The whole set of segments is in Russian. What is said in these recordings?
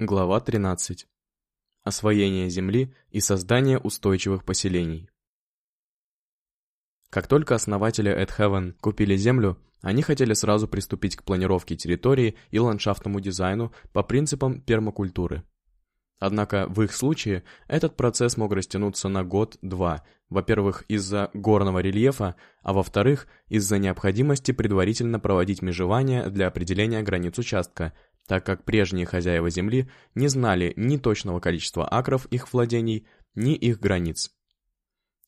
Глава 13. Освоение земли и создание устойчивых поселений. Как только основатели Эдхевен купили землю, они хотели сразу приступить к планировке территории и ландшафтному дизайну по принципам пермакультуры. Однако в их случае этот процесс мог растянуться на год-два, во-первых, из-за горного рельефа, а во-вторых, из-за необходимости предварительно проводить межевание для определения границ участка, так как прежние хозяева земли не знали ни точного количества акров их владений, ни их границ.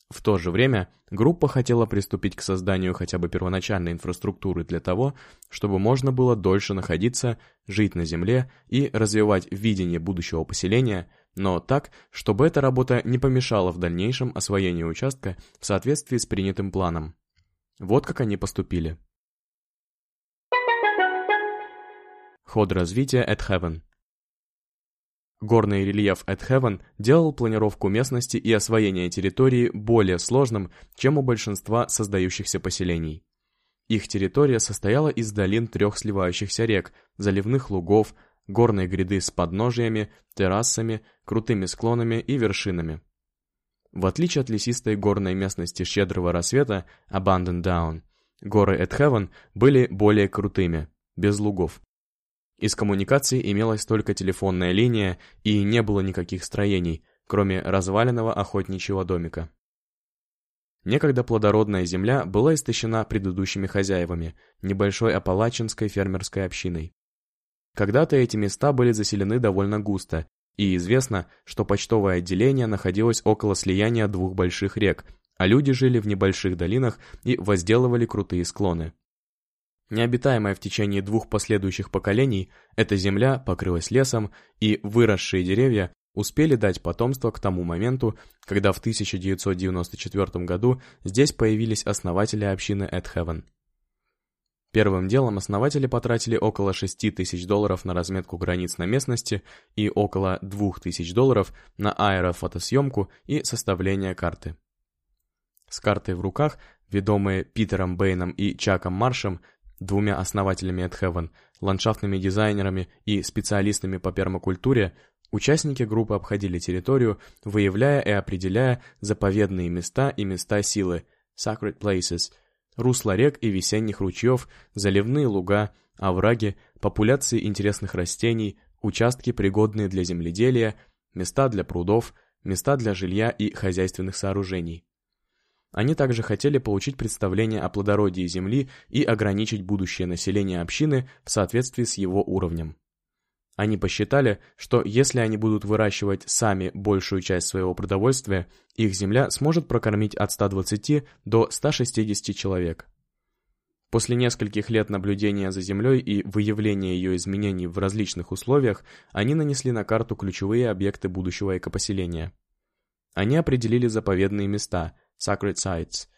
В то же время группа хотела приступить к созданию хотя бы первоначальной инфраструктуры для того, чтобы можно было дольше находиться, жить на земле и развивать видение будущего поселения, но так, чтобы эта работа не помешала в дальнейшем освоению участка в соответствии с принятым планом. Вот как они поступили. Ход развития Эдхевен Горный рельеф Эдхевен делал планировку местности и освоение территории более сложным, чем у большинства создающихся поселений. Их территория состояла из долин трех сливающихся рек, заливных лугов, горной гряды с подножиями, террасами, крутыми склонами и вершинами. В отличие от лесистой горной местности щедрого рассвета, Abandon Down, горы Эдхевен были более крутыми, без лугов. Из коммуникаций имелась только телефонная линия и не было никаких строений, кроме разваленного охотничьего домика. Некогда плодородная земля была истощена предыдущими хозяевами, небольшой апалачинской фермерской общиной. Когда-то эти места были заселены довольно густо, и известно, что почтовое отделение находилось около слияния двух больших рек, а люди жили в небольших долинах и возделывали крутые склоны. Необитаемая в течение двух последующих поколений, эта земля покрылась лесом, и выросшие деревья успели дать потомство к тому моменту, когда в 1994 году здесь появились основатели общины Эдхевен. Первым делом основатели потратили около 6 тысяч долларов на разметку границ на местности и около 2 тысяч долларов на аэрофотосъемку и составление карты. С картой в руках, ведомые Питером Бэйном и Чаком Маршем, двумя основателями Эдхевен, ландшафтными дизайнерами и специалистами по пермакультуре, участники группы обходили территорию, выявляя и определяя заповедные места и места силы, sacred places, русла рек и весенних ручьев, заливные луга, овраги, популяции интересных растений, участки, пригодные для земледелия, места для прудов, места для жилья и хозяйственных сооружений. Они также хотели получить представление о плодородии земли и ограничить будущее население общины в соответствии с его уровнем. Они посчитали, что если они будут выращивать сами большую часть своего продовольствия, их земля сможет прокормить от 120 до 160 человек. После нескольких лет наблюдения за землей и выявления ее изменений в различных условиях, они нанесли на карту ключевые объекты будущего экопоселения. Они определили заповедные места – Sacred Sites,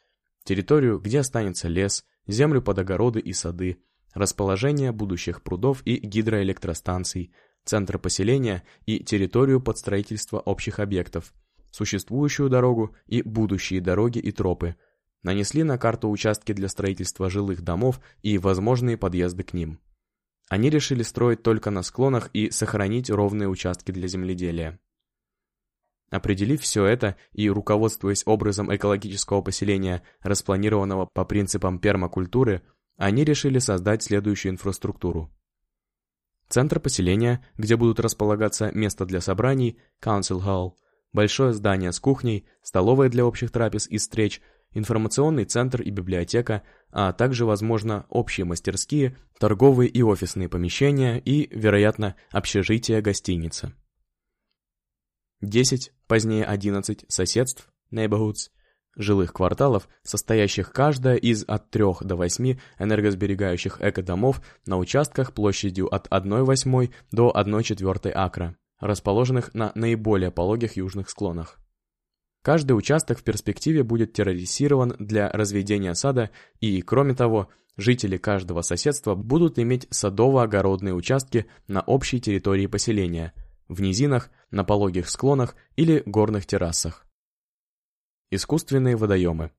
территорию, где останется лес, землю под огороды и сады, расположение будущих прудов и гидроэлектростанций, центр поселения и территорию под строительство общих объектов, существующую дорогу и будущие дороги и тропы, нанесли на карту участки для строительства жилых домов и возможные подъезды к ним. Они решили строить только на склонах и сохранить ровные участки для земледелия. Определив все это и руководствуясь образом экологического поселения, распланированного по принципам пермакультуры, они решили создать следующую инфраструктуру. Центр поселения, где будут располагаться место для собраний, Council Hall, большое здание с кухней, столовая для общих трапез и встреч, информационный центр и библиотека, а также, возможно, общие мастерские, торговые и офисные помещения и, вероятно, общежитие гостиница. 10, позднее 11 соседств, neighborhoods, жилых кварталов, состоящих каждая из от 3 до 8 энергосберегающих экодомов на участках площадью от 1 восьмой до 1 четвертой акра, расположенных на наиболее пологих южных склонах. Каждый участок в перспективе будет терроризирован для разведения сада и, кроме того, жители каждого соседства будут иметь садово-огородные участки на общей территории поселения – в низинах, на пологих склонах или горных террасах. Искусственные водоемы.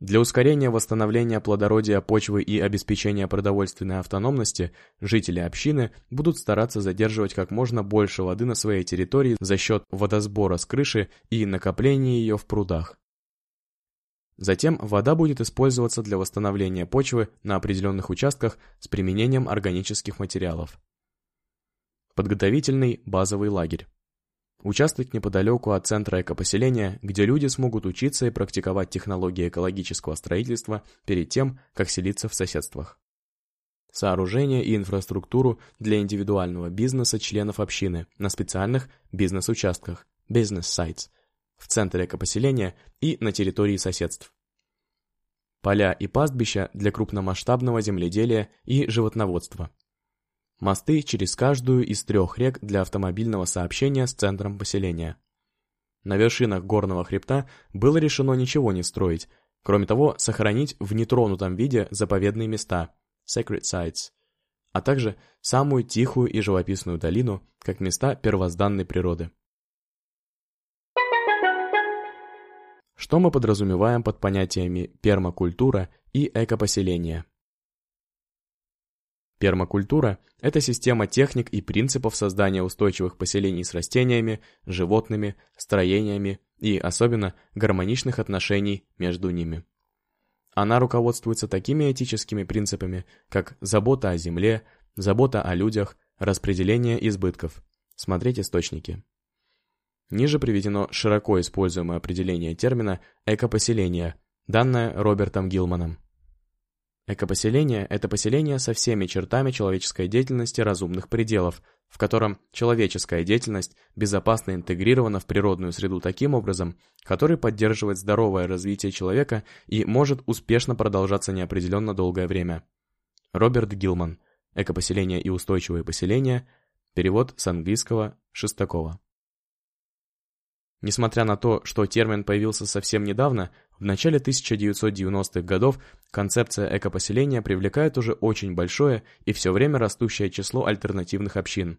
Для ускорения восстановления плодородия почвы и обеспечения продовольственной автономности жители общины будут стараться задерживать как можно больше воды на своей территории за счет водосбора с крыши и накопления ее в прудах. Затем вода будет использоваться для восстановления почвы на определенных участках с применением органических материалов. Подготовительный базовый лагерь. Участвовать неподалеку от центра экопоселения, где люди смогут учиться и практиковать технологии экологического строительства перед тем, как селиться в соседствах. Сооружение и инфраструктуру для индивидуального бизнеса членов общины на специальных бизнес-участках, business sites, в центре экопоселения и на территории соседств. Поля и пастбища для крупномасштабного земледелия и животноводства мосты через каждую из трех рек для автомобильного сообщения с центром поселения. На вершинах горного хребта было решено ничего не строить, кроме того, сохранить в нетронутом виде заповедные места sacred sites, а также самую тихую и живописную долину, как места первозданной природы. Что мы подразумеваем под понятиями пермакультура и экопоселение? Пермакультура – это система техник и принципов создания устойчивых поселений с растениями, животными, строениями и, особенно, гармоничных отношений между ними. Она руководствуется такими этическими принципами, как забота о земле, забота о людях, распределение избытков. Смотреть источники. Ниже приведено широко используемое определение термина «экопоселение», данное Робертом Гилманом. Экопоселение – это поселение со всеми чертами человеческой деятельности разумных пределов, в котором человеческая деятельность безопасно интегрирована в природную среду таким образом, который поддерживает здоровое развитие человека и может успешно продолжаться неопределенно долгое время. Роберт Гилман. Экопоселение и устойчивые поселения. Перевод с английского Шестакова. Несмотря на то, что термин появился совсем недавно, в начале 1990-х годов концепция экопоселения привлекает уже очень большое и все время растущее число альтернативных общин.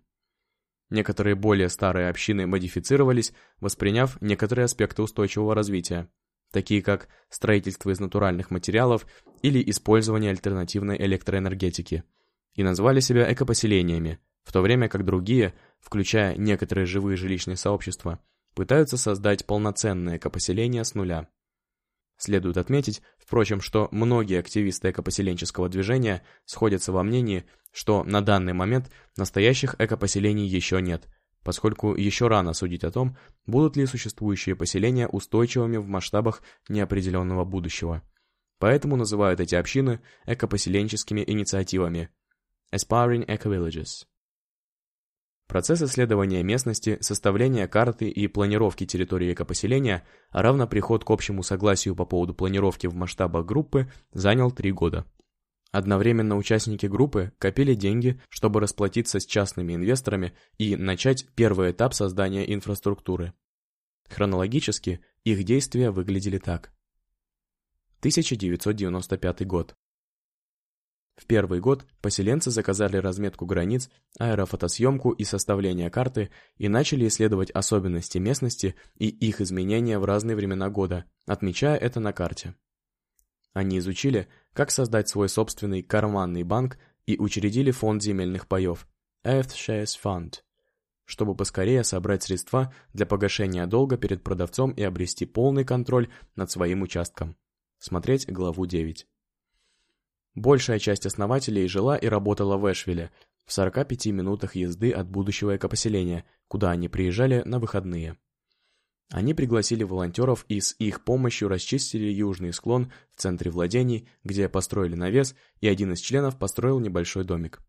Некоторые более старые общины модифицировались, восприняв некоторые аспекты устойчивого развития, такие как строительство из натуральных материалов или использование альтернативной электроэнергетики, и назвали себя экопоселениями, в то время как другие, включая некоторые живые жилищные сообщества, пытаются создать полноценное экопоселение с нуля. Следует отметить, впрочем, что многие активисты экопоселенческого движения сходятся во мнении, что на данный момент настоящих экопоселений еще нет, поскольку еще рано судить о том, будут ли существующие поселения устойчивыми в масштабах неопределенного будущего. Поэтому называют эти общины экопоселенческими инициативами Aspiring Eco-Villages. Процесс исследования местности, составления карты и планировки территории экопоселения, а равно приход к общему согласию по поводу планировки в масштабах группы, занял три года. Одновременно участники группы копили деньги, чтобы расплатиться с частными инвесторами и начать первый этап создания инфраструктуры. Хронологически их действия выглядели так. 1995 год. В первый год поселенцы заказали разметку границ, аэрофотосъемку и составление карты и начали исследовать особенности местности и их изменения в разные времена года, отмечая это на карте. Они изучили, как создать свой собственный карманный банк и учредили фонд земельных паев Earth Shares Fund, чтобы поскорее собрать средства для погашения долга перед продавцом и обрести полный контроль над своим участком. Смотреть главу 9. Большая часть основателей жила и работала в Эшвилле, в 45 минутах езды от будущего экопоселения, куда они приезжали на выходные. Они пригласили волонтеров и с их помощью расчистили южный склон в центре владений, где построили навес, и один из членов построил небольшой домик.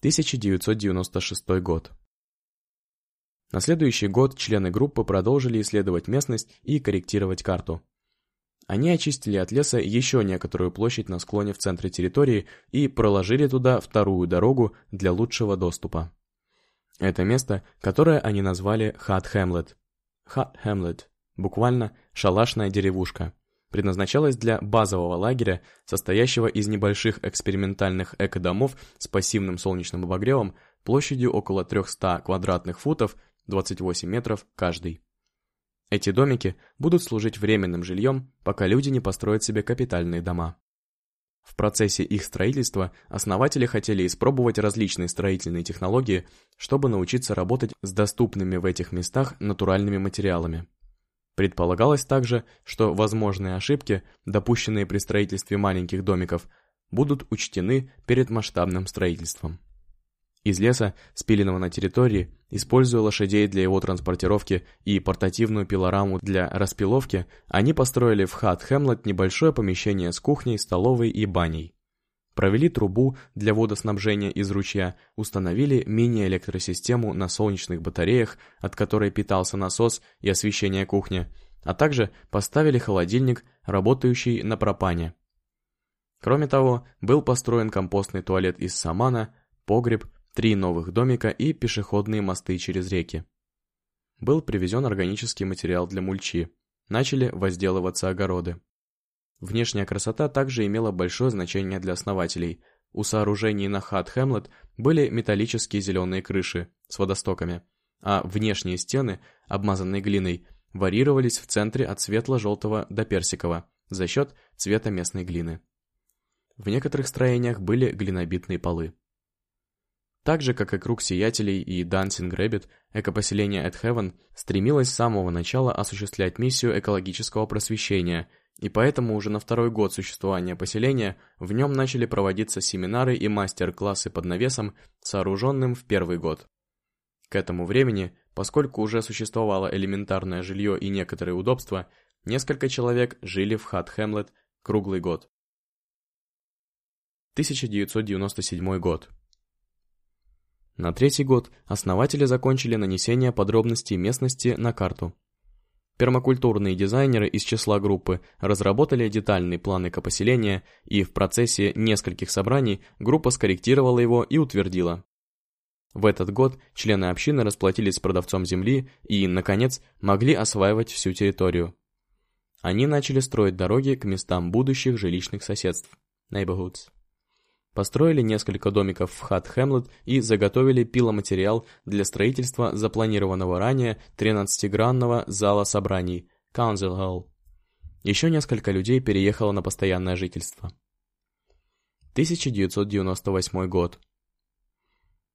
1996 год. На следующий год члены группы продолжили исследовать местность и корректировать карту. Они очистили от леса еще некоторую площадь на склоне в центре территории и проложили туда вторую дорогу для лучшего доступа. Это место, которое они назвали Хат-Хэмлет. Хат-Хэмлет, буквально «шалашная деревушка», предназначалось для базового лагеря, состоящего из небольших экспериментальных экодомов с пассивным солнечным обогревом площадью около 300 квадратных футов, 28 метров каждый. Эти домики будут служить временным жильем, пока люди не построят себе капитальные дома. В процессе их строительства основатели хотели испробовать различные строительные технологии, чтобы научиться работать с доступными в этих местах натуральными материалами. Предполагалось также, что возможные ошибки, допущенные при строительстве маленьких домиков, будут учтены перед масштабным строительством. Из леса, спиленного на территории, используя лошадей для его транспортировки и портативную пилораму для распиловки, они построили в хат Хемлет небольшое помещение с кухней, столовой и баней. Провели трубу для водоснабжения из ручья, установили мини-электросистему на солнечных батареях, от которой питался насос и освещение кухни, а также поставили холодильник, работающий на пропане. Кроме того, был построен компостный туалет из самана, погреб, три новых домика и пешеходные мосты через реки. Был привезен органический материал для мульчи. Начали возделываться огороды. Внешняя красота также имела большое значение для основателей. У сооружений на Хат-Хэмлет были металлические зеленые крыши с водостоками, а внешние стены, обмазанные глиной, варьировались в центре от светло-желтого до персикового за счет цвета местной глины. В некоторых строениях были глинобитные полы. Так же, как и Круг Сиятелей и Dancing Rabbit, экопоселение At Heaven стремилось с самого начала осуществлять миссию экологического просвещения, и поэтому уже на второй год существования поселения в нем начали проводиться семинары и мастер-классы под навесом, сооруженным в первый год. К этому времени, поскольку уже существовало элементарное жилье и некоторые удобства, несколько человек жили в Хат Хэмлет круглый год. 1997 год. На третий год основатели закончили нанесение подробностей местности на карту. Пермакультурные дизайнеры из числа группы разработали детальный план экопоселения, и в процессе нескольких собраний группа скорректировала его и утвердила. В этот год члены общины расплатились с продавцом земли и, наконец, могли осваивать всю территорию. Они начали строить дороги к местам будущих жилищных соседств – neighborhoods построили несколько домиков в Хат-Хэмлет и заготовили пиломатериал для строительства запланированного ранее 13-гранного зала собраний Council Hall. Еще несколько людей переехало на постоянное жительство. 1998 год.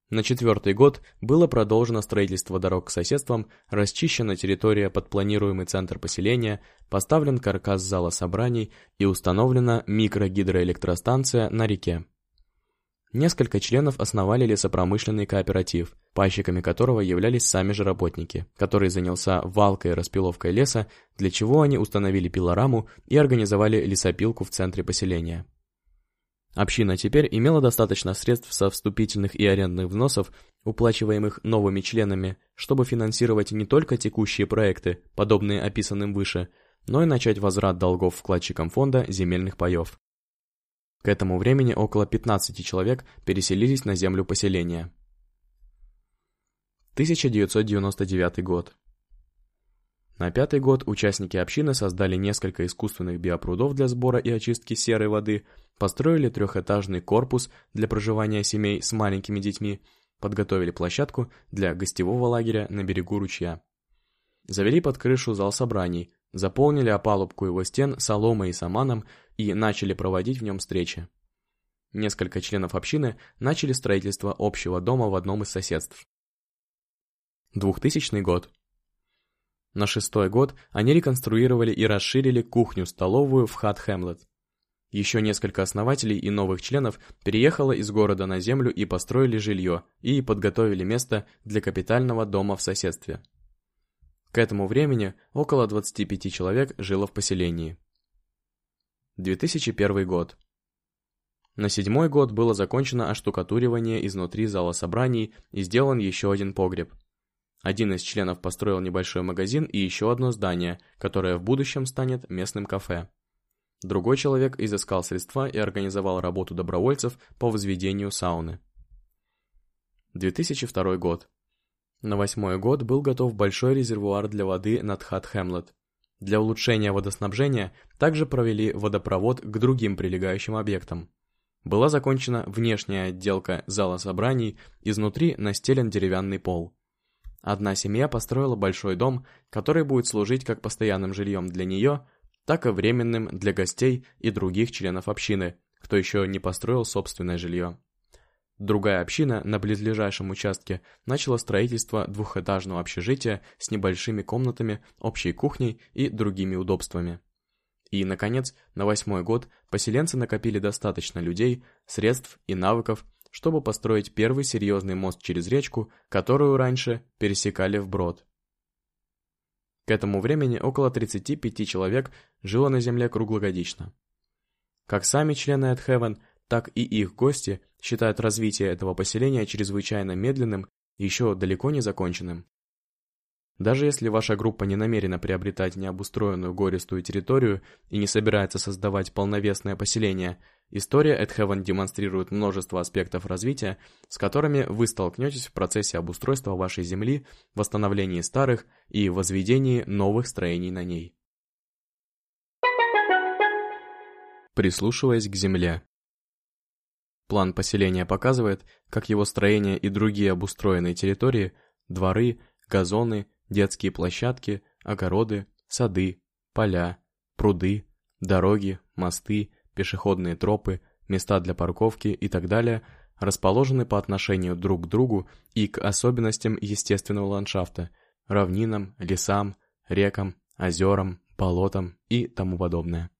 На четвертый год было продолжено строительство дорог к соседствам, расчищена территория под планируемый центр поселения, поставлен каркас зала собраний и установлена микрогидроэлектростанция на реке. Несколько членов основали лесопромышленный кооператив, пайщиками которого являлись сами же работники, который занялся валкой и распиловкой леса, для чего они установили пилораму и организовали лесопилку в центре поселения. Община теперь имела достаточно средств со вступительных и арендных взносов, уплачиваемых новыми членами, чтобы финансировать не только текущие проекты, подобные описанным выше, но и начать возврат долгов вкладчикам фонда земельных паев. К этому времени около 15 человек переселились на землю поселения. 1999 год. На пятый год участники общины создали несколько искусственных биопрудов для сбора и очистки серой воды, построили трехэтажный корпус для проживания семей с маленькими детьми, подготовили площадку для гостевого лагеря на берегу ручья. Завели под крышу зал собраний, заполнили опалубку его стен соломой и саманом и начали проводить в нем встречи. Несколько членов общины начали строительство общего дома в одном из соседств. 2000 год. На шестой год они реконструировали и расширили кухню-столовую в Хат-Хэмлет. Еще несколько основателей и новых членов переехало из города на землю и построили жилье, и подготовили место для капитального дома в соседстве. К этому времени около 25 человек жило в поселении. 2001 год. На седьмой год было закончено оштукатуривание изнутри зала собраний и сделан еще один погреб. Один из членов построил небольшой магазин и еще одно здание, которое в будущем станет местным кафе. Другой человек изыскал средства и организовал работу добровольцев по возведению сауны. 2002 год. На восьмой год был готов большой резервуар для воды над Хат-Хэмлет. Для улучшения водоснабжения также провели водопровод к другим прилегающим объектам. Была закончена внешняя отделка зала собраний, изнутри настелен деревянный пол. Одна семья построила большой дом, который будет служить как постоянным жильем для нее, так и временным для гостей и других членов общины, кто еще не построил собственное жилье. Другая община на близлежащем участке начала строительство двухэтажного общежития с небольшими комнатами, общей кухней и другими удобствами. И, наконец, на восьмой год поселенцы накопили достаточно людей, средств и навыков, чтобы построить первый серьезный мост через речку, которую раньше пересекали вброд. К этому времени около 35 человек жило на земле круглогодично. Как сами члены Эдхевен, так и их гости считают развитие этого поселения чрезвычайно медленным и еще далеко не законченным. Даже если ваша группа не намерена приобретать необустроенную гористую территорию и не собирается создавать полновесное поселение, история Эдхевен демонстрирует множество аспектов развития, с которыми вы столкнетесь в процессе обустройства вашей земли, восстановлении старых и возведении новых строений на ней. Прислушиваясь к земле. План поселения показывает, как его строение и другие обустроенные территории, дворы, газоны, детские площадки, огороды, сады, поля, пруды, дороги, мосты, пешеходные тропы, места для парковки и так далее расположены по отношению друг к другу и к особенностям естественного ландшафта, равнинам, лесам, рекам, озерам, болотам и тому подобное.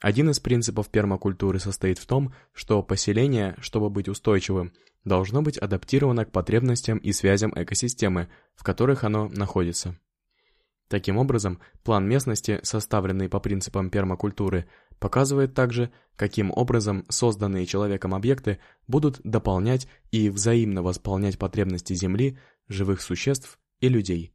Один из принципов пермакультуры состоит в том, что поселение, чтобы быть устойчивым, должно быть адаптировано к потребностям и связям экосистемы, в которых оно находится. Таким образом, план местности, составленный по принципам пермакультуры, показывает также, каким образом созданные человеком объекты будут дополнять и взаимно восполнять потребности Земли, живых существ и людей.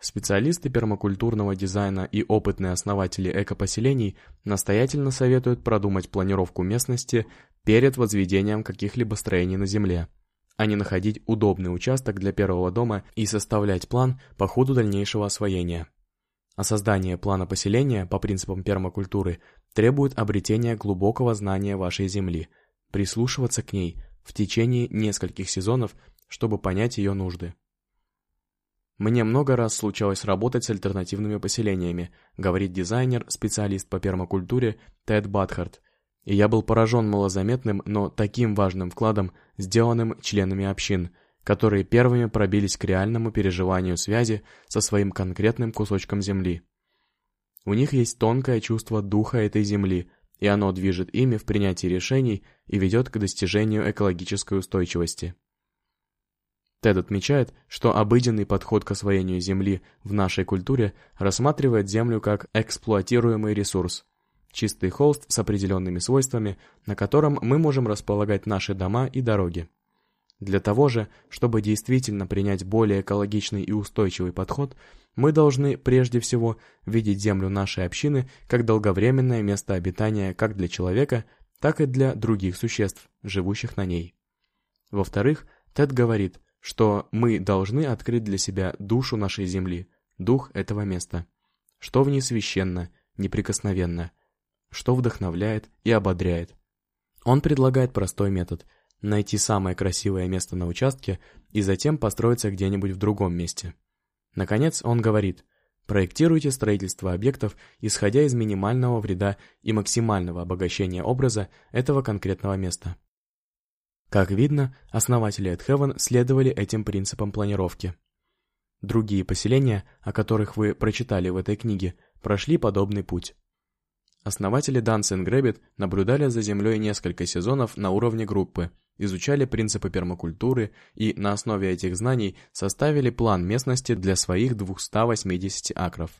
Специалисты пермакультурного дизайна и опытные основатели экопоселений настоятельно советуют продумать планировку местности перед возведением каких-либо строений на земле, а не находить удобный участок для первого дома и составлять план по ходу дальнейшего освоения. А создание плана поселения по принципам пермакультуры требует обретения глубокого знания вашей земли, прислушиваться к ней в течение нескольких сезонов, чтобы понять ее нужды. Мне много раз случалось работать с альтернативными поселениями, говорит дизайнер, специалист по пермакультуре Тед Батхарт. И я был поражен малозаметным, но таким важным вкладом, сделанным членами общин, которые первыми пробились к реальному переживанию связи со своим конкретным кусочком земли. У них есть тонкое чувство духа этой земли, и оно движет ими в принятии решений и ведет к достижению экологической устойчивости. Тед отмечает, что обыденный подход к освоению земли в нашей культуре рассматривает землю как эксплуатируемый ресурс. Чистый холст с определенными свойствами, на котором мы можем располагать наши дома и дороги. Для того же, чтобы действительно принять более экологичный и устойчивый подход, мы должны прежде всего видеть землю нашей общины как долговременное место обитания как для человека, так и для других существ, живущих на ней. Во-вторых, Тед говорит – что мы должны открыть для себя душу нашей земли, дух этого места, что в ней священно, неприкосновенно, что вдохновляет и ободряет. Он предлагает простой метод – найти самое красивое место на участке и затем построиться где-нибудь в другом месте. Наконец, он говорит – проектируйте строительство объектов, исходя из минимального вреда и максимального обогащения образа этого конкретного места. Как видно, основатели Эдхевен следовали этим принципам планировки. Другие поселения, о которых вы прочитали в этой книге, прошли подобный путь. Основатели Dance and Grabbit наблюдали за Землей несколько сезонов на уровне группы, изучали принципы пермакультуры и на основе этих знаний составили план местности для своих 280 акров.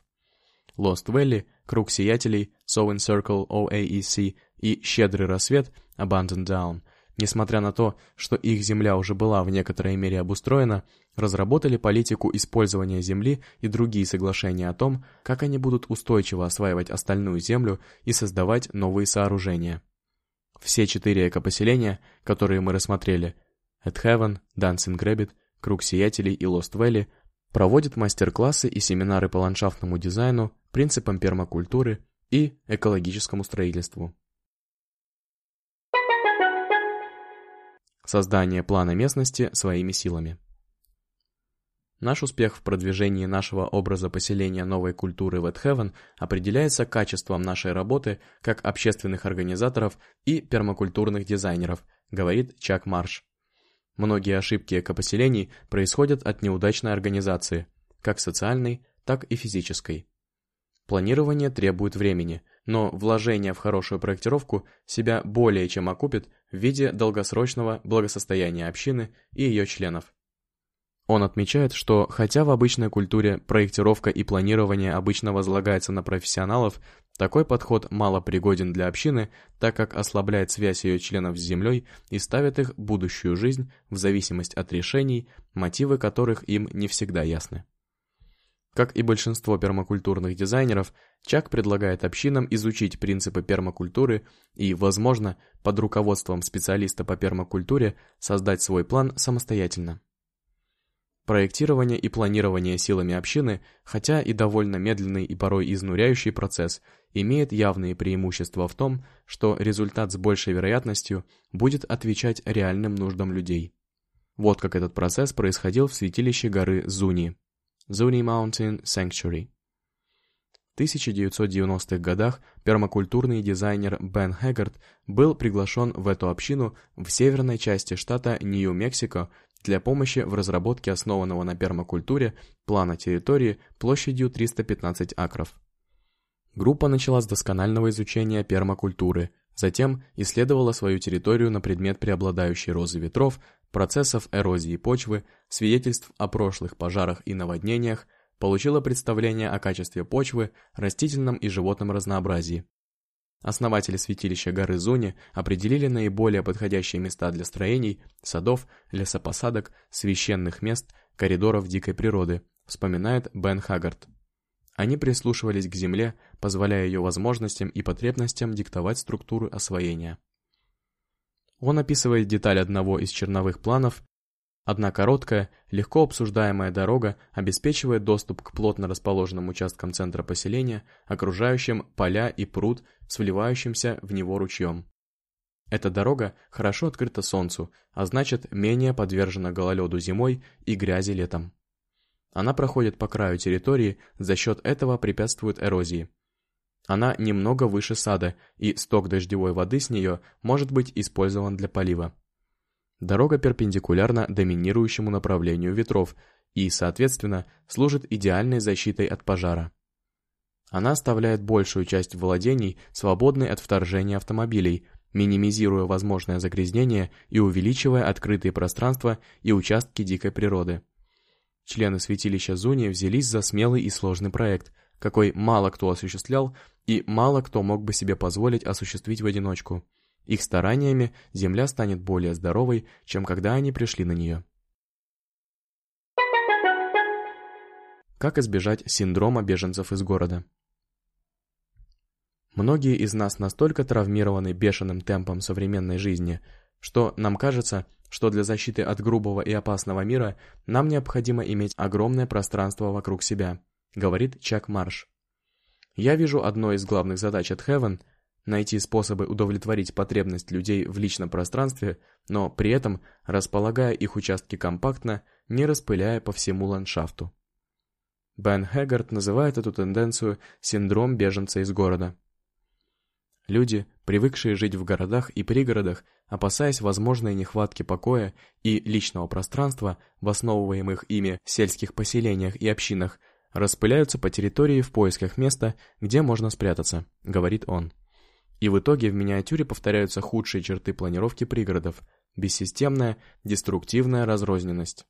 Lost Valley, Круг Сиятелей, Sowing Circle OAEC и Щедрый Рассвет Abandoned Down несмотря на то, что их земля уже была в некоторой мере обустроена, разработали политику использования земли и другие соглашения о том, как они будут устойчиво осваивать остальную землю и создавать новые сооружения. Все четыре экопоселения, которые мы рассмотрели, Эдхевен, Dancing Rabbit, Круг Сиятелей и Lost Valley, проводят мастер-классы и семинары по ландшафтному дизайну, принципам пермакультуры и экологическому строительству. Создание плана местности своими силами. Наш успех в продвижении нашего образа поселения новой культуры в определяется качеством нашей работы как общественных организаторов и пермакультурных дизайнеров, говорит Чак Марш. Многие ошибки экопоселений происходят от неудачной организации, как социальной, так и физической. Планирование требует времени, но вложение в хорошую проектировку себя более чем окупит в виде долгосрочного благосостояния общины и ее членов. Он отмечает, что хотя в обычной культуре проектировка и планирование обычно возлагается на профессионалов, такой подход мало пригоден для общины, так как ослабляет связь ее членов с землей и ставит их будущую жизнь в зависимость от решений, мотивы которых им не всегда ясны. Как и большинство пермакультурных дизайнеров, Чак предлагает общинам изучить принципы пермакультуры и, возможно, под руководством специалиста по пермакультуре создать свой план самостоятельно. Проектирование и планирование силами общины, хотя и довольно медленный и порой изнуряющий процесс, имеет явные преимущества в том, что результат с большей вероятностью будет отвечать реальным нуждам людей. Вот как этот процесс происходил в святилище горы Зуни. Zuni Mountain Sanctuary. В 1990-х годах пермакультурный дизайнер Бен Хэггард был приглашен в эту общину в северной части штата Нью-Мексико для помощи в разработке основанного на пермакультуре плана территории площадью 315 акров. Группа начала с досконального изучения пермакультуры, затем исследовала свою территорию на предмет преобладающей розы ветров, процессов эрозии почвы, свидетельств о прошлых пожарах и наводнениях, получила представление о качестве почвы, растительном и животном разнообразии, Основатели святилища горы Зуни определили наиболее подходящие места для строений, садов, лесопосадок, священных мест, коридоров дикой природы, вспоминает Бен Хаггард. Они прислушивались к земле, позволяя ее возможностям и потребностям диктовать структуру освоения. Он описывает деталь одного из черновых планов Одна короткая, легко обсуждаемая дорога обеспечивает доступ к плотно расположенным участкам центра поселения, окружающим поля и пруд с вливающимся в него ручьем. Эта дорога хорошо открыта солнцу, а значит менее подвержена гололеду зимой и грязи летом. Она проходит по краю территории, за счет этого препятствует эрозии. Она немного выше сада, и сток дождевой воды с нее может быть использован для полива. Дорога перпендикулярна доминирующему направлению ветров и, соответственно, служит идеальной защитой от пожара. Она оставляет большую часть владений свободной от вторжения автомобилей, минимизируя возможное загрязнение и увеличивая открытые пространства и участки дикой природы. Члены святилища Зуни взялись за смелый и сложный проект, какой мало кто осуществлял и мало кто мог бы себе позволить осуществить в одиночку – их стараниями Земля станет более здоровой, чем когда они пришли на нее. Как избежать синдрома беженцев из города? Многие из нас настолько травмированы бешеным темпом современной жизни, что нам кажется, что для защиты от грубого и опасного мира нам необходимо иметь огромное пространство вокруг себя, говорит Чак Марш. Я вижу одной из главных задач от Heaven найти способы удовлетворить потребность людей в личном пространстве, но при этом располагая их участки компактно, не распыляя по всему ландшафту. Бен Хэггард называет эту тенденцию синдром беженца из города. Люди, привыкшие жить в городах и пригородах, опасаясь возможной нехватки покоя и личного пространства в основываемых ими сельских поселениях и общинах, распыляются по территории в поисках места, где можно спрятаться, говорит он. И в итоге в миниатюре повторяются худшие черты планировки пригородов – бессистемная, деструктивная разрозненность.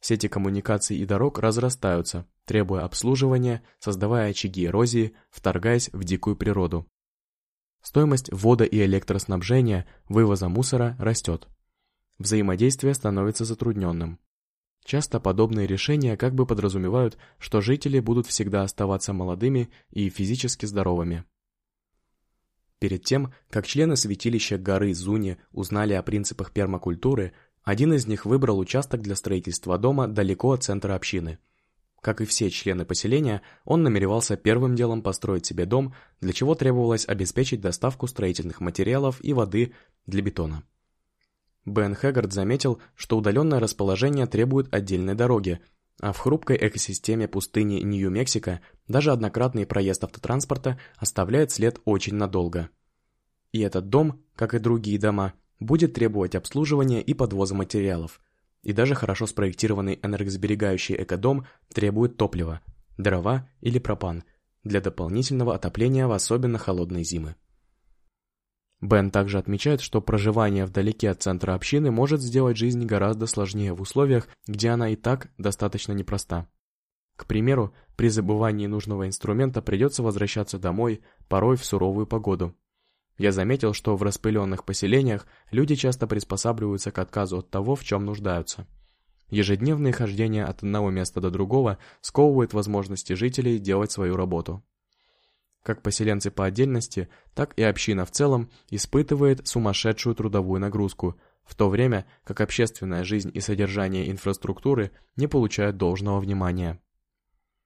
Сети коммуникаций и дорог разрастаются, требуя обслуживания, создавая очаги эрозии, вторгаясь в дикую природу. Стоимость вода- и электроснабжения, вывоза мусора растет. Взаимодействие становится затрудненным. Часто подобные решения как бы подразумевают, что жители будут всегда оставаться молодыми и физически здоровыми. Перед тем, как члены святилища горы Зуни узнали о принципах пермакультуры, один из них выбрал участок для строительства дома далеко от центра общины. Как и все члены поселения, он намеревался первым делом построить себе дом, для чего требовалось обеспечить доставку строительных материалов и воды для бетона. Бен Хэггард заметил, что удаленное расположение требует отдельной дороги, А в хрупкой экосистеме пустыни Нью-Мексико даже однократный проезд автотранспорта оставляет след очень надолго. И этот дом, как и другие дома, будет требовать обслуживания и подвоза материалов. И даже хорошо спроектированный энергосберегающий экодом требует топлива, дрова или пропан, для дополнительного отопления в особенно холодные зимы. Бен также отмечает, что проживание вдалеке от центра общины может сделать жизнь гораздо сложнее в условиях, где она и так достаточно непроста. К примеру, при забывании нужного инструмента придется возвращаться домой, порой в суровую погоду. Я заметил, что в распыленных поселениях люди часто приспосабливаются к отказу от того, в чем нуждаются. Ежедневные хождения от одного места до другого сковывают возможности жителей делать свою работу. Как поселенцы по отдельности, так и община в целом испытывает сумасшедшую трудовую нагрузку, в то время как общественная жизнь и содержание инфраструктуры не получают должного внимания.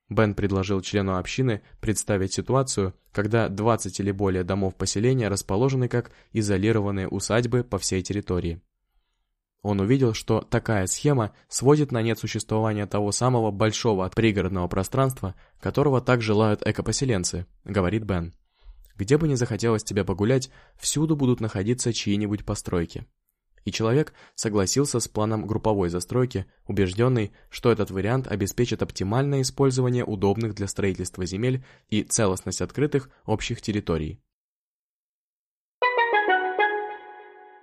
Бен предложил члену общины представить ситуацию, когда 20 или более домов поселения расположены как изолированные усадьбы по всей территории. Он увидел, что такая схема сводит на нет существование того самого большого пригородного пространства, которого так желают экопоселенцы, говорит Бен. Где бы ни захотелось тебе погулять, всюду будут находиться чьи-нибудь постройки. И человек согласился с планом групповой застройки, убежденный, что этот вариант обеспечит оптимальное использование удобных для строительства земель и целостность открытых общих территорий.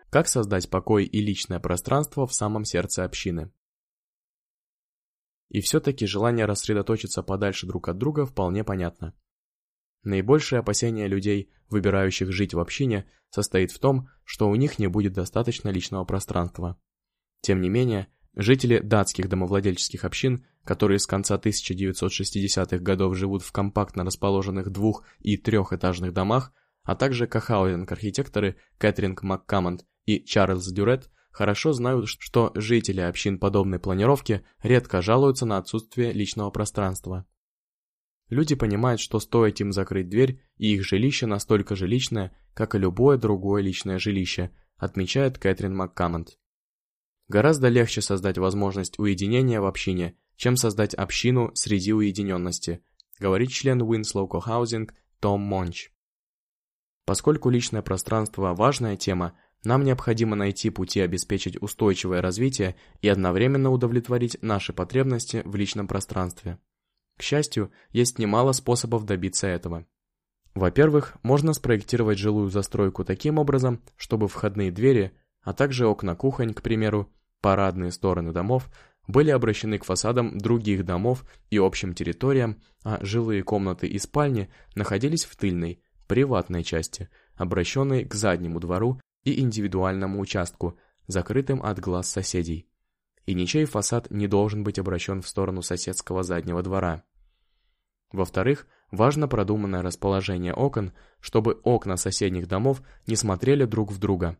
Как создать покой и личное пространство в самом сердце общины? И все-таки желание рассредоточиться подальше друг от друга вполне понятно. Наибольшее опасение людей, выбирающих жить в общине, состоит в том, что у них не будет достаточно личного пространства. Тем не менее, жители датских домовладельческих общин, которые с конца 1960-х годов живут в компактно расположенных двух- и трехэтажных домах, а также кахаузинг-архитекторы Кэтринг МакКаммонд и Чарльз Дюрет хорошо знают, что жители общин подобной планировки редко жалуются на отсутствие личного пространства. Люди понимают, что стоит им закрыть дверь, и их жилище настолько же личное, как и любое другое личное жилище, отмечает Кэтрин МакКаммонд. Гораздо легче создать возможность уединения в общине, чем создать общину среди уединенности, говорит член Winslow Cohousing Том Монч. Поскольку личное пространство – важная тема, нам необходимо найти пути обеспечить устойчивое развитие и одновременно удовлетворить наши потребности в личном пространстве. К счастью, есть немало способов добиться этого. Во-первых, можно спроектировать жилую застройку таким образом, чтобы входные двери, а также окна кухонь, к примеру, парадные стороны домов, были обращены к фасадам других домов и общим территориям, а жилые комнаты и спальни находились в тыльной, приватной части, обращенной к заднему двору и индивидуальному участку, закрытым от глаз соседей. И ничей фасад не должен быть обращен в сторону соседского заднего двора. Во-вторых, важно продуманное расположение окон, чтобы окна соседних домов не смотрели друг в друга.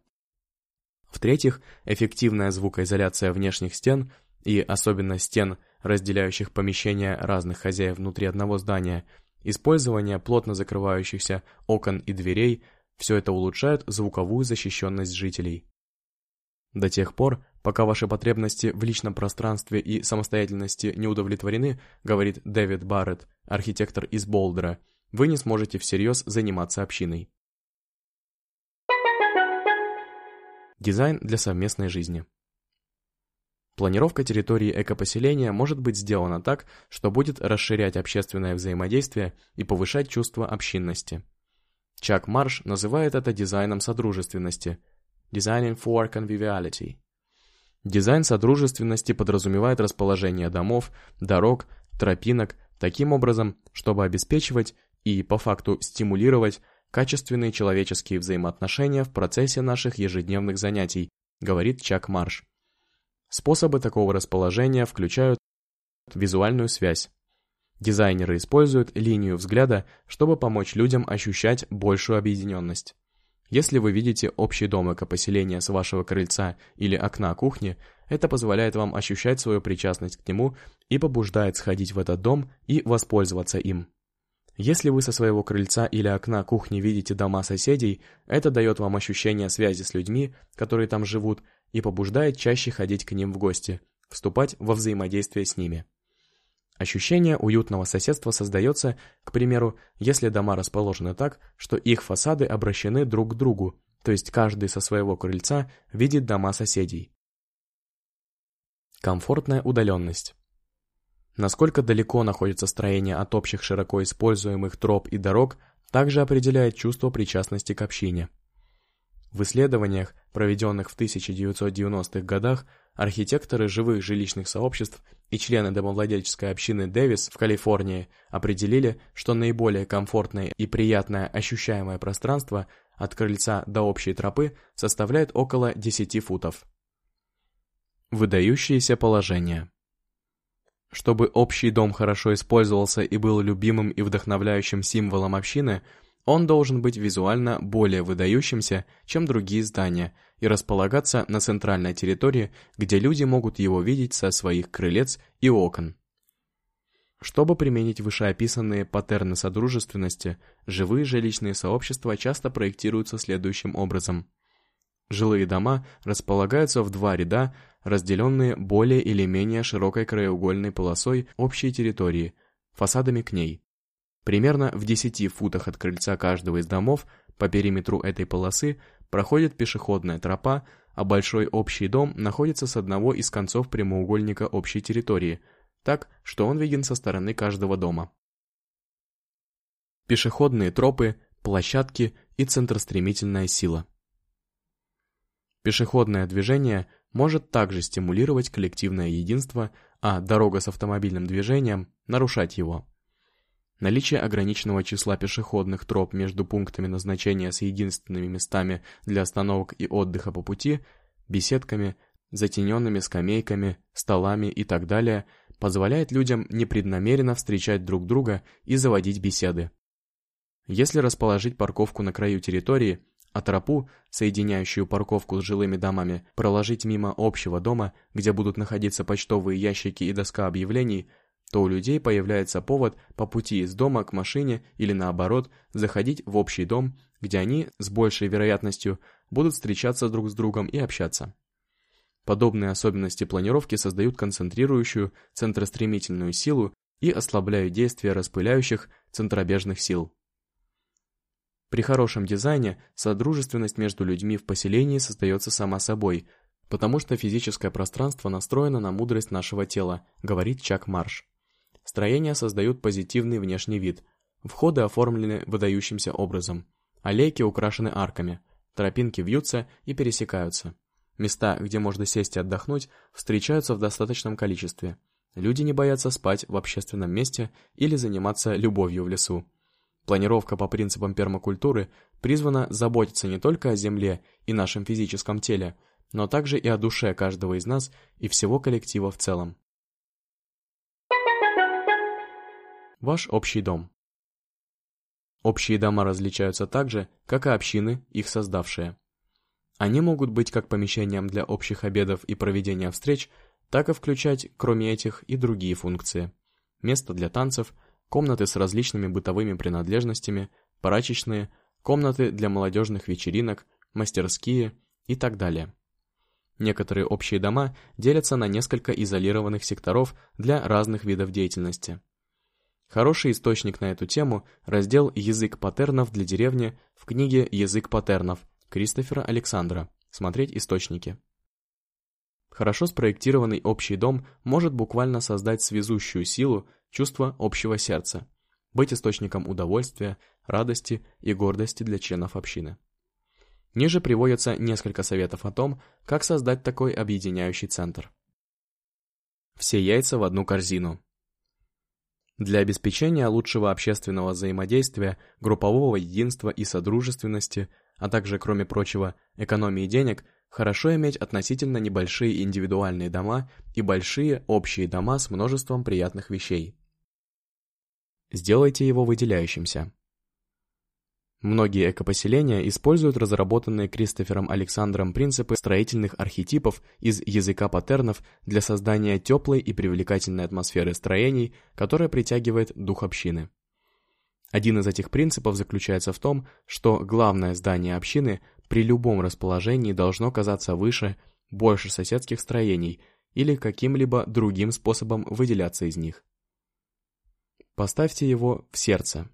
В-третьих, эффективная звукоизоляция внешних стен и особенно стен, разделяющих помещения разных хозяев внутри одного здания, использование плотно закрывающихся окон и дверей – все это улучшает звуковую защищенность жителей. До тех пор, пока ваши потребности в личном пространстве и самостоятельности не удовлетворены, говорит Дэвид Барретт, архитектор из Болдера, вы не сможете всерьез заниматься общиной. Дизайн для совместной жизни. Планировка территории экопоселения может быть сделана так, что будет расширять общественное взаимодействие и повышать чувство общинности. Чак Марш называет это дизайном содружественности (Designing for Conviviality). Дизайн содружественности подразумевает расположение домов, дорог, тропинок таким образом, чтобы обеспечивать и, по факту, стимулировать качественные человеческие взаимоотношения в процессе наших ежедневных занятий, говорит Чак Марш. Способы такого расположения включают визуальную связь, Дизайнеры используют линию взгляда, чтобы помочь людям ощущать большую объединенность. Если вы видите общий дом экопоселения с вашего крыльца или окна кухни, это позволяет вам ощущать свою причастность к нему и побуждает сходить в этот дом и воспользоваться им. Если вы со своего крыльца или окна кухни видите дома соседей, это дает вам ощущение связи с людьми, которые там живут, и побуждает чаще ходить к ним в гости, вступать во взаимодействие с ними. Ощущение уютного соседства создается, к примеру, если дома расположены так, что их фасады обращены друг к другу, то есть каждый со своего крыльца видит дома соседей. Комфортная удаленность. Насколько далеко находится строение от общих широко используемых троп и дорог, также определяет чувство причастности к общине. В исследованиях, проведенных в 1990-х годах, архитекторы живых жилищных сообществ и члены домовладельческой общины Дэвис в Калифорнии определили, что наиболее комфортное и приятное ощущаемое пространство от крыльца до общей тропы составляет около 10 футов. Выдающиеся положения Чтобы общий дом хорошо использовался и был любимым и вдохновляющим символом общины – он должен быть визуально более выдающимся, чем другие здания, и располагаться на центральной территории, где люди могут его видеть со своих крылец и окон. Чтобы применить вышеописанные паттерны содружественности, живые жилищные сообщества часто проектируются следующим образом. Жилые дома располагаются в два ряда, разделенные более или менее широкой краеугольной полосой общей территории, фасадами к ней. Примерно в 10 футах от крыльца каждого из домов по периметру этой полосы проходит пешеходная тропа, а большой общий дом находится с одного из концов прямоугольника общей территории, так, что он виден со стороны каждого дома. Пешеходные тропы, площадки и центростремительная сила. Пешеходное движение может также стимулировать коллективное единство, а дорога с автомобильным движением – нарушать его. Наличие ограниченного числа пешеходных троп между пунктами назначения с единственными местами для остановок и отдыха по пути, беседками, затененными скамейками, столами и так далее, позволяет людям непреднамеренно встречать друг друга и заводить беседы. Если расположить парковку на краю территории, а тропу, соединяющую парковку с жилыми домами, проложить мимо общего дома, где будут находиться почтовые ящики и доска объявлений, то у людей появляется повод по пути из дома к машине или наоборот заходить в общий дом, где они с большей вероятностью будут встречаться друг с другом и общаться. Подобные особенности планировки создают концентрирующую центростремительную силу и ослабляют действие распыляющих центробежных сил. При хорошем дизайне содружественность между людьми в поселении создается сама собой, потому что физическое пространство настроено на мудрость нашего тела, говорит Чак Марш. Строения создают позитивный внешний вид. Входы оформлены выдающимся образом. Аллейки украшены арками. Тропинки вьются и пересекаются. Места, где можно сесть и отдохнуть, встречаются в достаточном количестве. Люди не боятся спать в общественном месте или заниматься любовью в лесу. Планировка по принципам пермакультуры призвана заботиться не только о земле и нашем физическом теле, но также и о душе каждого из нас и всего коллектива в целом. Ваш общий дом. Общие дома различаются так же, как и общины, их создавшие. Они могут быть как помещением для общих обедов и проведения встреч, так и включать, кроме этих, и другие функции. Место для танцев, комнаты с различными бытовыми принадлежностями, прачечные, комнаты для молодежных вечеринок, мастерские и так далее. Некоторые общие дома делятся на несколько изолированных секторов для разных видов деятельности. Хороший источник на эту тему – раздел «Язык паттернов для деревни» в книге «Язык паттернов» Кристофера Александра. Смотреть источники. Хорошо спроектированный общий дом может буквально создать связующую силу, чувство общего сердца, быть источником удовольствия, радости и гордости для членов общины. Ниже приводятся несколько советов о том, как создать такой объединяющий центр. Все яйца в одну корзину. Для обеспечения лучшего общественного взаимодействия, группового единства и содружественности, а также, кроме прочего, экономии денег, хорошо иметь относительно небольшие индивидуальные дома и большие общие дома с множеством приятных вещей. Сделайте его выделяющимся. Многие экопоселения используют разработанные Кристофером Александром принципы строительных архетипов из языка паттернов для создания теплой и привлекательной атмосферы строений, которая притягивает дух общины. Один из этих принципов заключается в том, что главное здание общины при любом расположении должно казаться выше, больше соседских строений или каким-либо другим способом выделяться из них. Поставьте его в сердце.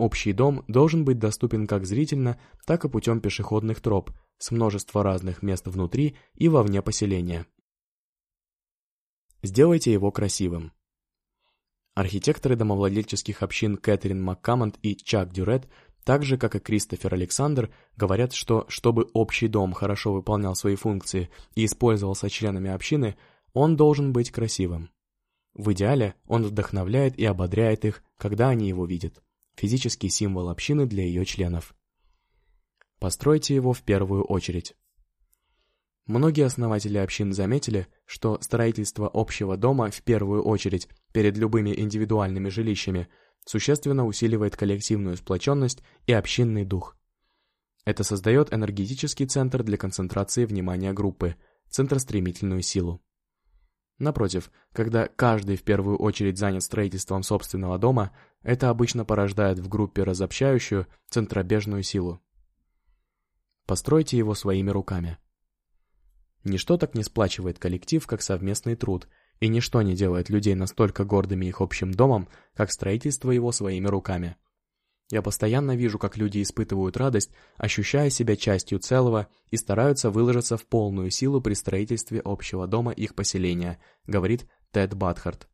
Общий дом должен быть доступен как зрительно, так и путем пешеходных троп, с множества разных мест внутри и вовне поселения. Сделайте его красивым. Архитекторы домовладельческих общин Кэтрин МакКаммонд и Чак Дюрет, так же, как и Кристофер Александр, говорят, что чтобы общий дом хорошо выполнял свои функции и использовался членами общины, он должен быть красивым. В идеале он вдохновляет и ободряет их, когда они его видят. Физический символ общины для ее членов. Постройте его в первую очередь. Многие основатели общин заметили, что строительство общего дома в первую очередь перед любыми индивидуальными жилищами существенно усиливает коллективную сплоченность и общинный дух. Это создает энергетический центр для концентрации внимания группы, центростремительную силу. Напротив, когда каждый в первую очередь занят строительством собственного дома, это обычно порождает в группе разобщающую, центробежную силу. Постройте его своими руками. Ничто так не сплачивает коллектив, как совместный труд, и ничто не делает людей настолько гордыми их общим домом, как строительство его своими руками – я постоянно вижу, как люди испытывают радость, ощущая себя частью целого и стараются выложиться в полную силу при строительстве общего дома их поселения, говорит Тед Батхарт.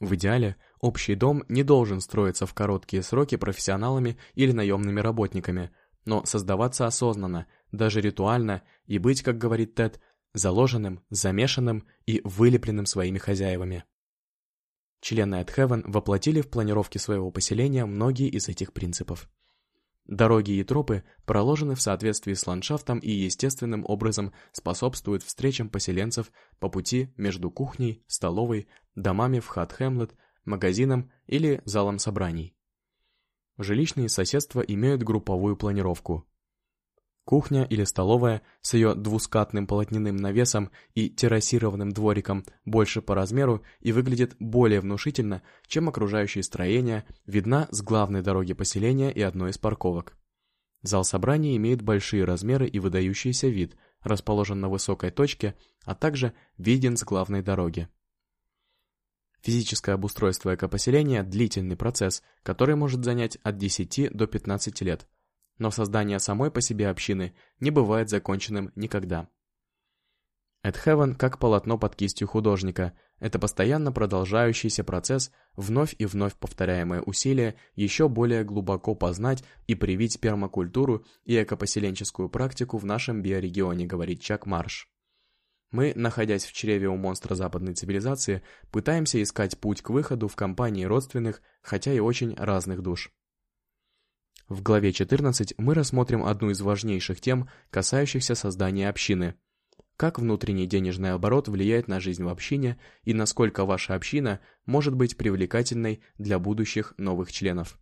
В идеале, общий дом не должен строиться в короткие сроки профессионалами или наемными работниками, но создаваться осознанно, даже ритуально, и быть, как говорит Тед, заложенным, замешанным и вылепленным своими хозяевами. Члены Эдхевен воплотили в планировке своего поселения многие из этих принципов. Дороги и тропы проложены в соответствии с ландшафтом и естественным образом способствуют встречам поселенцев по пути между кухней, столовой, домами в Хат-Хэмлет, магазином или залом собраний. Жилищные соседства имеют групповую планировку. Кухня или столовая с ее двускатным полотняным навесом и террасированным двориком больше по размеру и выглядит более внушительно, чем окружающие строения, видна с главной дороги поселения и одной из парковок. Зал собраний имеет большие размеры и выдающийся вид, расположен на высокой точке, а также виден с главной дороги. Физическое обустройство экопоселения – длительный процесс, который может занять от 10 до 15 лет – но создание самой по себе общины не бывает законченным никогда. Эдхевен как полотно под кистью художника – это постоянно продолжающийся процесс, вновь и вновь повторяемое усилие еще более глубоко познать и привить пермакультуру и экопоселенческую практику в нашем биорегионе, говорит Чак Марш. Мы, находясь в чреве у монстра западной цивилизации, пытаемся искать путь к выходу в компании родственных, хотя и очень разных душ. В главе 14 мы рассмотрим одну из важнейших тем, касающихся создания общины. Как внутренний денежный оборот влияет на жизнь в общине и насколько ваша община может быть привлекательной для будущих новых членов.